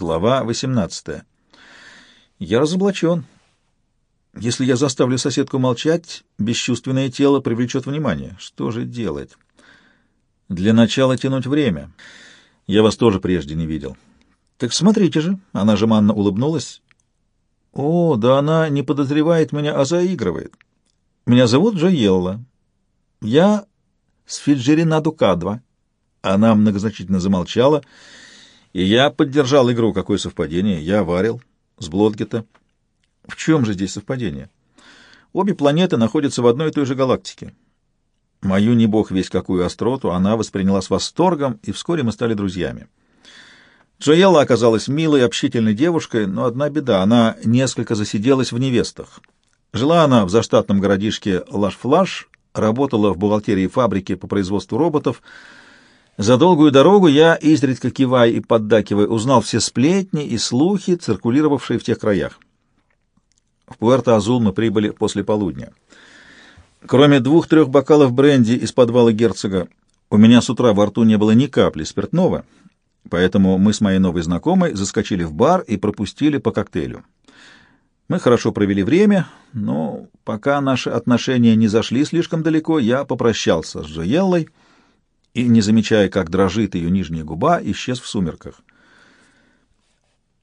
Глава 18. Я разоблачен. Если я заставлю соседку молчать, бесчувственное тело привлечет внимание. Что же делать? Для начала тянуть время. Я вас тоже прежде не видел. Так смотрите же, она жеманно улыбнулась. О, да она не подозревает меня, а заигрывает. Меня зовут Джоелла. Я с Фиджерина Дукадва. Она многозначительно замолчала, и я поддержал игру. Какое совпадение? Я варил с Блодгета. В чем же здесь совпадение? Обе планеты находятся в одной и той же галактике. Мою не бог весь какую остроту она восприняла с восторгом, и вскоре мы стали друзьями. Джоелла оказалась милой, общительной девушкой, но одна беда — она несколько засиделась в невестах. Жила она в заштатном городишке Лаш-Флаш, работала в бухгалтерии фабрики по производству роботов. За долгую дорогу я, изредка кивая и поддакивая, узнал все сплетни и слухи, циркулировавшие в тех краях. В Пуэрто-Азул мы прибыли после полудня. Кроме двух-трех бокалов бренди из подвала герцога, у меня с утра во рту не было ни капли спиртного, поэтому мы с моей новой знакомой заскочили в бар и пропустили по коктейлю. Мы хорошо провели время, но пока наши отношения не зашли слишком далеко, я попрощался с Джоеллой и, не замечая, как дрожит ее нижняя губа, исчез в сумерках.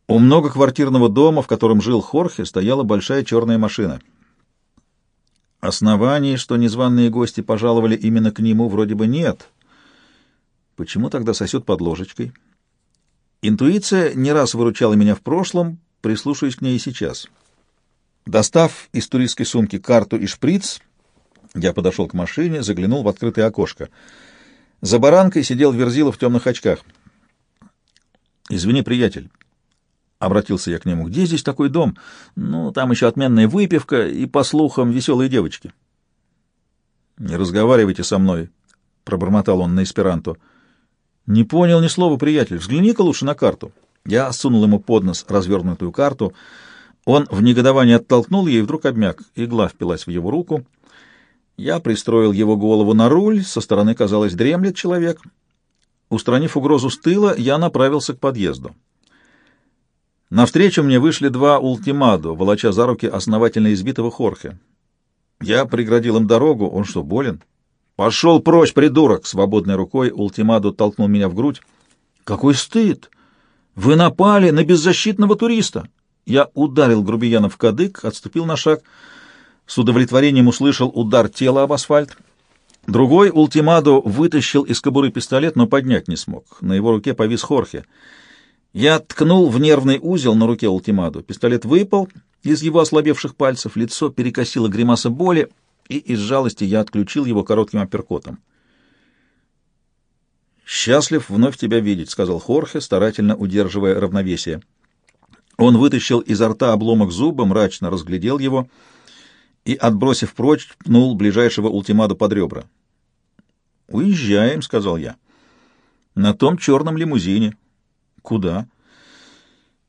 У многоквартирного дома, в котором жил Хорхе, стояла большая черная машина. Оснований, что незваные гости пожаловали именно к нему, вроде бы нет. Почему тогда сосет под ложечкой? Интуиция не раз выручала меня в прошлом, прислушаюсь к ней и сейчас. Достав из туристской сумки карту и шприц, я подошел к машине, заглянул в открытое окошко. За баранкой сидел Верзила в темных очках. «Извини, приятель, — обратился я к нему. — Где здесь такой дом? Ну, там еще отменная выпивка и, по слухам, веселые девочки. — Не разговаривайте со мной, — пробормотал он на эсперанто. — Не понял ни слова, приятель. Взгляни-ка лучше на карту. Я сунул ему под нос развернутую карту. Он в негодовании оттолкнул ее и вдруг обмяк. Игла впилась в его руку. Я пристроил его голову на руль. Со стороны, казалось, дремлет человек. Устранив угрозу с тыла, я направился к подъезду. Навстречу мне вышли два ультимадо, волоча за руки основательно избитого Хорхе. Я преградил им дорогу. Он что, болен? «Пошел прочь, придурок!» Свободной рукой ультимадо толкнул меня в грудь. «Какой стыд! Вы напали на беззащитного туриста!» Я ударил грубияна в кадык, отступил на шаг. С удовлетворением услышал удар тела об асфальт. Другой ультимадо вытащил из кобуры пистолет, но поднять не смог. На его руке повис Хорхе. Я ткнул в нервный узел на руке ультимаду. Пистолет выпал из его ослабевших пальцев, лицо перекосило гримаса боли, и из жалости я отключил его коротким апперкотом. «Счастлив вновь тебя видеть», — сказал Хорхе, старательно удерживая равновесие. Он вытащил изо рта обломок зуба, мрачно разглядел его и, отбросив прочь, пнул ближайшего ультимаду под ребра. «Уезжаем», — сказал я. «На том черном лимузине». «Куда?»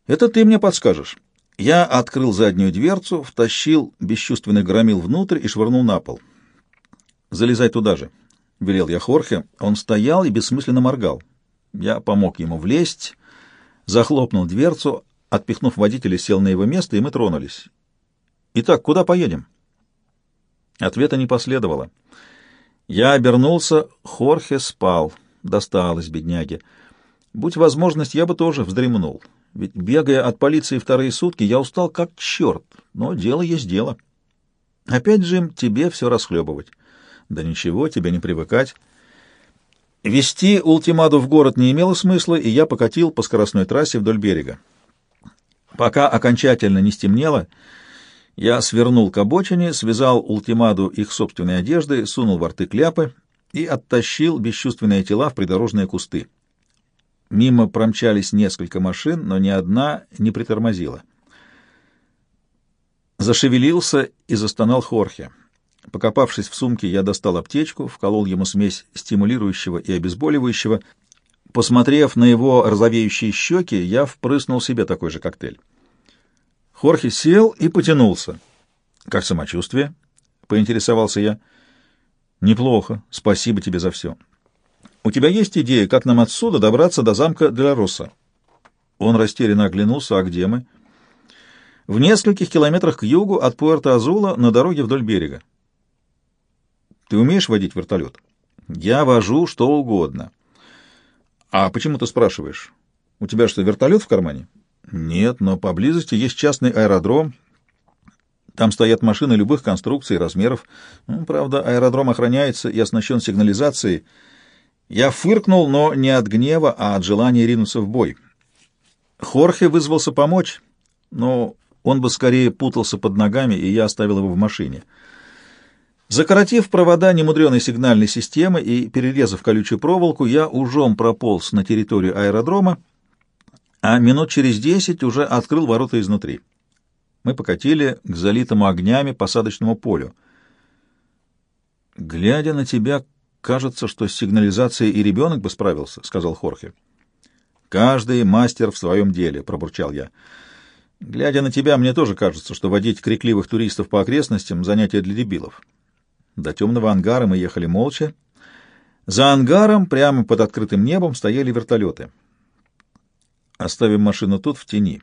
«Это ты мне подскажешь». Я открыл заднюю дверцу, втащил бесчувственный громил внутрь и швырнул на пол. «Залезай туда же», — велел я Хорхе. Он стоял и бессмысленно моргал. Я помог ему влезть, захлопнул дверцу, отпихнув водителя, сел на его место, и мы тронулись. «Итак, куда поедем?» Ответа не последовало. Я обернулся, Хорхе спал. Досталось, бедняге. Будь возможность, я бы тоже вздремнул. Ведь, бегая от полиции вторые сутки, я устал как черт. Но дело есть дело. Опять, Джим, тебе все расхлебывать. Да ничего, тебе не привыкать. Вести ультимаду в город не имело смысла, и я покатил по скоростной трассе вдоль берега. Пока окончательно не стемнело, я свернул к обочине, связал ультимаду их собственной одеждой, сунул во рты кляпы и оттащил бесчувственные тела в придорожные кусты. Мимо промчались несколько машин, но ни одна не притормозила. Зашевелился и застонал Хорхе. Покопавшись в сумке, я достал аптечку, вколол ему смесь стимулирующего и обезболивающего. Посмотрев на его розовеющие щеки, я впрыснул себе такой же коктейль. Хорхе сел и потянулся. «Как самочувствие?» — поинтересовался я. «Неплохо. Спасибо тебе за все». У тебя есть идея, как нам отсюда добраться до замка для? Он растерянно оглянулся, а где мы? В нескольких километрах к югу от Пуэрто-Азула на дороге вдоль берега. Ты умеешь водить вертолет? Я вожу что угодно. А почему ты спрашиваешь? У тебя что, вертолет в кармане? Нет, но поблизости есть частный аэродром. Там стоят машины любых конструкций и размеров. Ну, правда, аэродром охраняется и оснащен сигнализацией. Я фыркнул, но не от гнева, а от желания ринуться в бой. Хорхе вызвался помочь, но он бы скорее путался под ногами, и я оставил его в машине. Закоротив провода немудреной сигнальной системы и перерезав колючую проволоку, я ужом прополз на территорию аэродрома, а минут через десять уже открыл ворота изнутри. Мы покатили к залитому огнями посадочному полю. «Глядя на тебя, кажется, что с сигнализацией и ребенок бы справился», — сказал Хорхе. «Каждый мастер в своем деле», — пробурчал я. «Глядя на тебя, мне тоже кажется, что водить крикливых туристов по окрестностям — занятие для дебилов». До темного ангара мы ехали молча. За ангаром, прямо под открытым небом, стояли вертолеты. Оставим машину тут, в тени.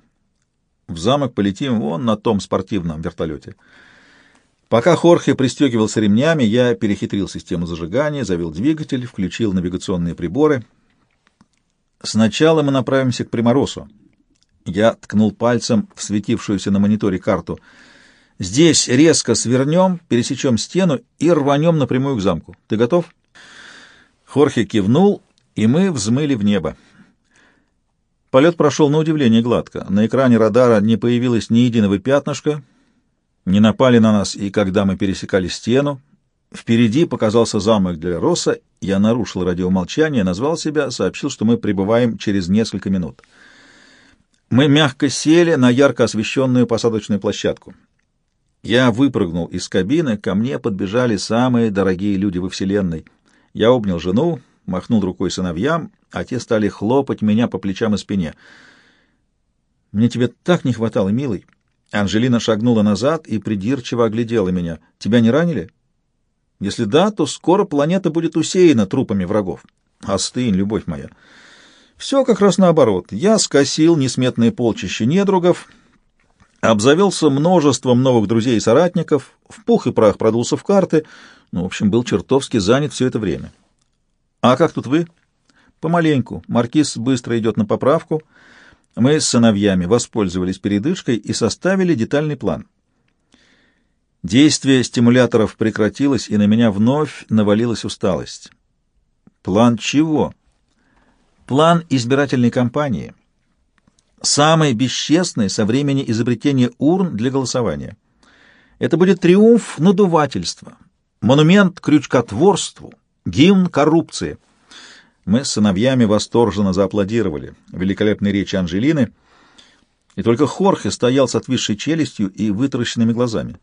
В замок полетим вон на том спортивном вертолете. Пока Хорхе пристегивался ремнями, я перехитрил систему зажигания, завел двигатель, включил навигационные приборы. Сначала мы направимся к Приморосу. Я ткнул пальцем в светившуюся на мониторе карту — Здесь резко свернем, пересечем стену и рванем напрямую к замку. Ты готов?» Хорхе кивнул, и мы взмыли в небо. Полет прошел на удивление гладко. На экране радара не появилось ни единого пятнышка, не напали на нас и когда мы пересекали стену. Впереди показался замок для Росса, я нарушил радиомолчание, назвал себя, сообщил, что мы прибываем через несколько минут. Мы мягко сели на ярко освещенную посадочную площадку. Я выпрыгнул из кабины, ко мне подбежали самые дорогие люди во Вселенной. Я обнял жену, махнул рукой сыновьям, а те стали хлопать меня по плечам и спине. «Мне тебе так не хватало, милый!» Анжелина шагнула назад и придирчиво оглядела меня. «Тебя не ранили?» «Если да, то скоро планета будет усеяна трупами врагов». «Остынь, любовь моя!» «Все как раз наоборот. Я скосил несметные полчища недругов» обзавелся множеством новых друзей и соратников, в пух и прах продулся в карты, ну, в общем, был чертовски занят все это время. «А как тут вы?» «Помаленьку. Маркиз быстро идет на поправку. Мы с сыновьями воспользовались передышкой и составили детальный план». Действие стимуляторов прекратилось, и на меня вновь навалилась усталость. План чего? План избирательной кампании — самый бесчестный со времени изобретения урн для голосования. Это будет триумф надувательства, монумент крючкотворству, гимн коррупции. Мы с сыновьями восторженно зааплодировали великолепной речи Анжелины, и только Хорхе стоял с отвисшей челюстью и вытаращенными глазами.